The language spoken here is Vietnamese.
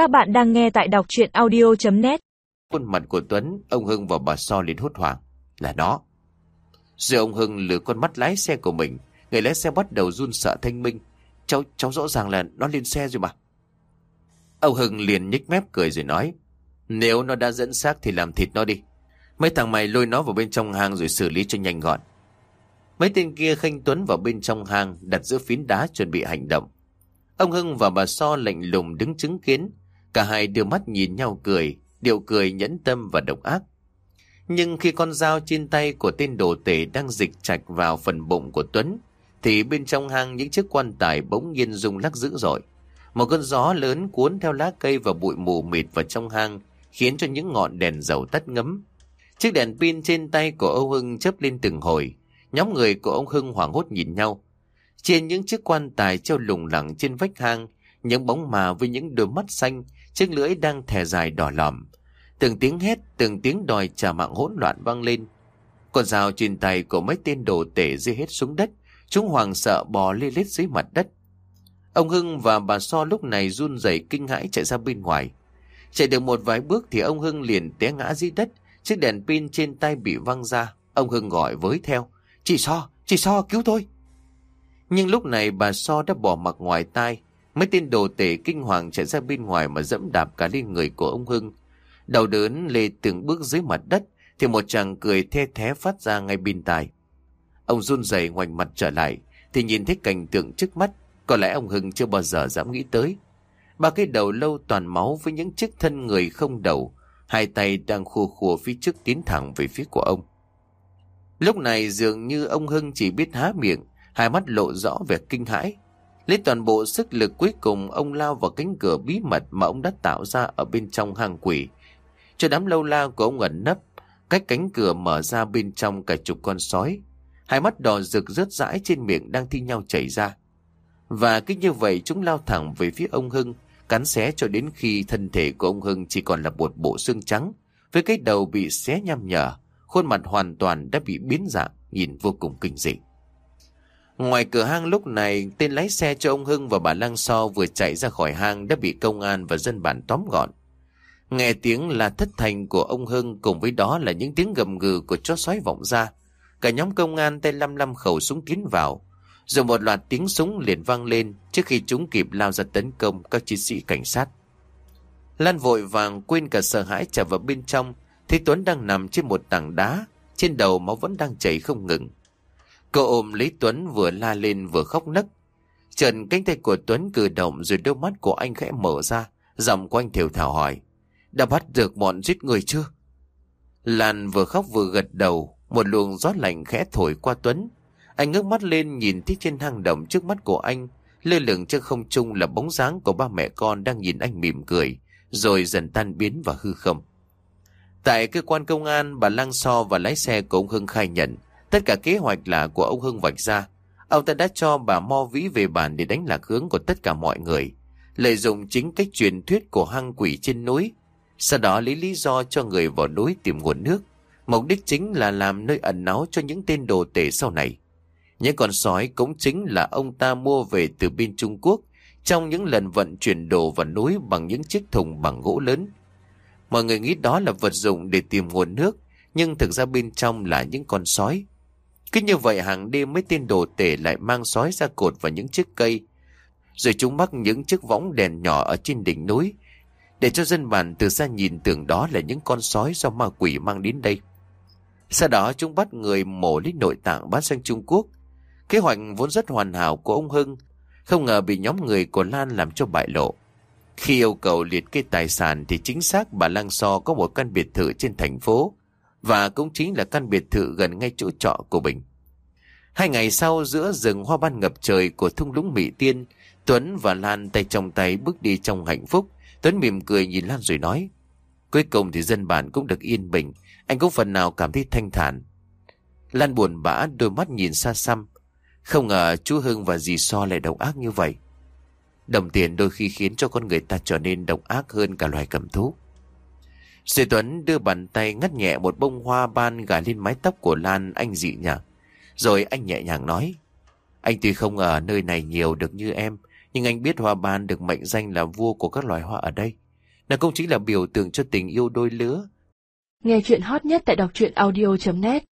Các bạn đang nghe tại đọc chuyện audio.net Khuôn mặt của Tuấn, ông Hưng và bà So liền hốt hoảng. Là nó. Rồi ông Hưng lừa con mắt lái xe của mình. Người lái xe bắt đầu run sợ thanh minh. Cháu, cháu rõ ràng là nó lên xe rồi mà. Ông Hưng liền nhích mép cười rồi nói. Nếu nó đã dẫn xác thì làm thịt nó đi. Mấy thằng mày lôi nó vào bên trong hang rồi xử lý cho nhanh gọn. Mấy tên kia khanh Tuấn vào bên trong hang đặt giữa phiến đá chuẩn bị hành động. Ông Hưng và bà So lạnh lùng đứng chứng kiến. Cả hai đưa mắt nhìn nhau cười, điệu cười nhẫn tâm và độc ác. Nhưng khi con dao trên tay của tên đồ tể đang dịch chạch vào phần bụng của Tuấn, thì bên trong hang những chiếc quan tài bỗng nhiên rung lắc dữ dội. Một cơn gió lớn cuốn theo lá cây và bụi mù mịt vào trong hang, khiến cho những ngọn đèn dầu tắt ngấm. Chiếc đèn pin trên tay của Âu Hưng chớp lên từng hồi. Nhóm người của ông Hưng hoảng hốt nhìn nhau. Trên những chiếc quan tài treo lủng lẳng trên vách hang, những bóng mà với những đôi mắt xanh, chiếc lưỡi đang thè dài đỏ lòm. Từng tiếng hét, từng tiếng đòi trả mạng hỗn loạn vang lên. Con dao trên tay của mấy tên đồ tể rơi hết xuống đất, chúng hoàng sợ bò lê lết dưới mặt đất. Ông Hưng và bà So lúc này run rẩy kinh hãi chạy ra bên ngoài. Chạy được một vài bước thì ông Hưng liền té ngã dưới đất, chiếc đèn pin trên tay bị văng ra. Ông Hưng gọi với theo, chị So, chị So cứu tôi. Nhưng lúc này bà So đã bỏ mặc ngoài tai, mấy tên đồ tể kinh hoàng chạy ra bên ngoài mà dẫm đạp cả lên người của ông Hưng. Đầu đớn lê từng bước dưới mặt đất, thì một chàng cười the thé phát ra ngay bên tai. Ông run rẩy ngoảnh mặt trở lại, thì nhìn thấy cảnh tượng trước mắt, có lẽ ông Hưng chưa bao giờ dám nghĩ tới. Ba cái đầu lâu toàn máu với những chiếc thân người không đầu, hai tay đang khua khua phía trước tiến thẳng về phía của ông. Lúc này dường như ông Hưng chỉ biết há miệng, hai mắt lộ rõ vẻ kinh hãi. Lấy toàn bộ sức lực cuối cùng ông lao vào cánh cửa bí mật mà ông đã tạo ra ở bên trong hang quỷ. Cho đám lâu la của ông ẩn nấp, cách cánh cửa mở ra bên trong cả chục con sói. Hai mắt đỏ rực rớt rãi trên miệng đang thi nhau chảy ra. Và cứ như vậy chúng lao thẳng về phía ông Hưng, cắn xé cho đến khi thân thể của ông Hưng chỉ còn là một bộ xương trắng, với cái đầu bị xé nhăm nhở, khuôn mặt hoàn toàn đã bị biến dạng, nhìn vô cùng kinh dị. Ngoài cửa hang lúc này, tên lái xe cho ông Hưng và bà Lang So vừa chạy ra khỏi hang đã bị công an và dân bản tóm gọn. Nghe tiếng là thất thành của ông Hưng cùng với đó là những tiếng gầm gừ của chó sói vọng ra. Cả nhóm công an tay lăm lăm khẩu súng tiến vào. Rồi một loạt tiếng súng liền vang lên trước khi chúng kịp lao ra tấn công các chiến sĩ cảnh sát. Lan vội vàng quên cả sợ hãi trở vào bên trong, thấy Tuấn đang nằm trên một tảng đá, trên đầu máu vẫn đang chảy không ngừng. Cô ôm lấy Tuấn vừa la lên vừa khóc nấc. Trần cánh tay của Tuấn cử động rồi đôi mắt của anh khẽ mở ra, giọng của anh thều thào hỏi. Đã bắt được bọn giết người chưa? Lan vừa khóc vừa gật đầu, một luồng gió lạnh khẽ thổi qua Tuấn. Anh ngước mắt lên nhìn thấy trên hang động trước mắt của anh, lơ lửng trên không trung là bóng dáng của ba mẹ con đang nhìn anh mỉm cười, rồi dần tan biến và hư không. Tại cơ quan công an, bà Lang So và lái xe của ông Hưng khai nhận tất cả kế hoạch là của ông Hưng vạch ra. Ông ta đã cho bà Mo Vĩ về bàn để đánh lạc hướng của tất cả mọi người, lợi dụng chính cách truyền thuyết của hang quỷ trên núi, sau đó lấy lý do cho người vào núi tìm nguồn nước. Mục đích chính là làm nơi ẩn náu cho những tên đồ tể sau này. Những con sói cũng chính là ông ta mua về từ bên Trung Quốc trong những lần vận chuyển đồ vào núi bằng những chiếc thùng bằng gỗ lớn. Mọi người nghĩ đó là vật dụng để tìm nguồn nước, nhưng thực ra bên trong là những con sói. Cứ như vậy hàng đêm mấy tên đồ tể lại mang sói ra cột vào những chiếc cây, rồi chúng mắc những chiếc võng đèn nhỏ ở trên đỉnh núi, để cho dân bản từ xa nhìn tưởng đó là những con sói do ma quỷ mang đến đây. Sau đó chúng bắt người mổ lấy nội tạng bán sang Trung Quốc. Kế hoạch vốn rất hoàn hảo của ông Hưng, không ngờ bị nhóm người của Lan làm cho bại lộ. Khi yêu cầu liệt kê tài sản thì chính xác bà Lang So có một căn biệt thự trên thành phố và cũng chính là căn biệt thự gần ngay chỗ trọ của Bình. Hai ngày sau giữa rừng hoa ban ngập trời của thung lũng Mỹ Tiên, Tuấn và Lan tay trong tay bước đi trong hạnh phúc. Tuấn mỉm cười nhìn Lan rồi nói, cuối cùng thì dân bản cũng được yên bình, anh cũng phần nào cảm thấy thanh thản. Lan buồn bã đôi mắt nhìn xa xăm, không ngờ chú Hưng và dì So lại độc ác như vậy. Đồng tiền đôi khi khiến cho con người ta trở nên độc ác hơn cả loài cầm thú. Sư Tuấn đưa bàn tay ngắt nhẹ một bông hoa ban gài lên mái tóc của Lan anh dị nhạc. Rồi anh nhẹ nhàng nói. Anh tuy không ở nơi này nhiều được như em, nhưng anh biết hoa ban được mệnh danh là vua của các loài hoa ở đây. Nó cũng chính là biểu tượng cho tình yêu đôi lứa Nghe chuyện hot nhất tại đọc truyện audio.net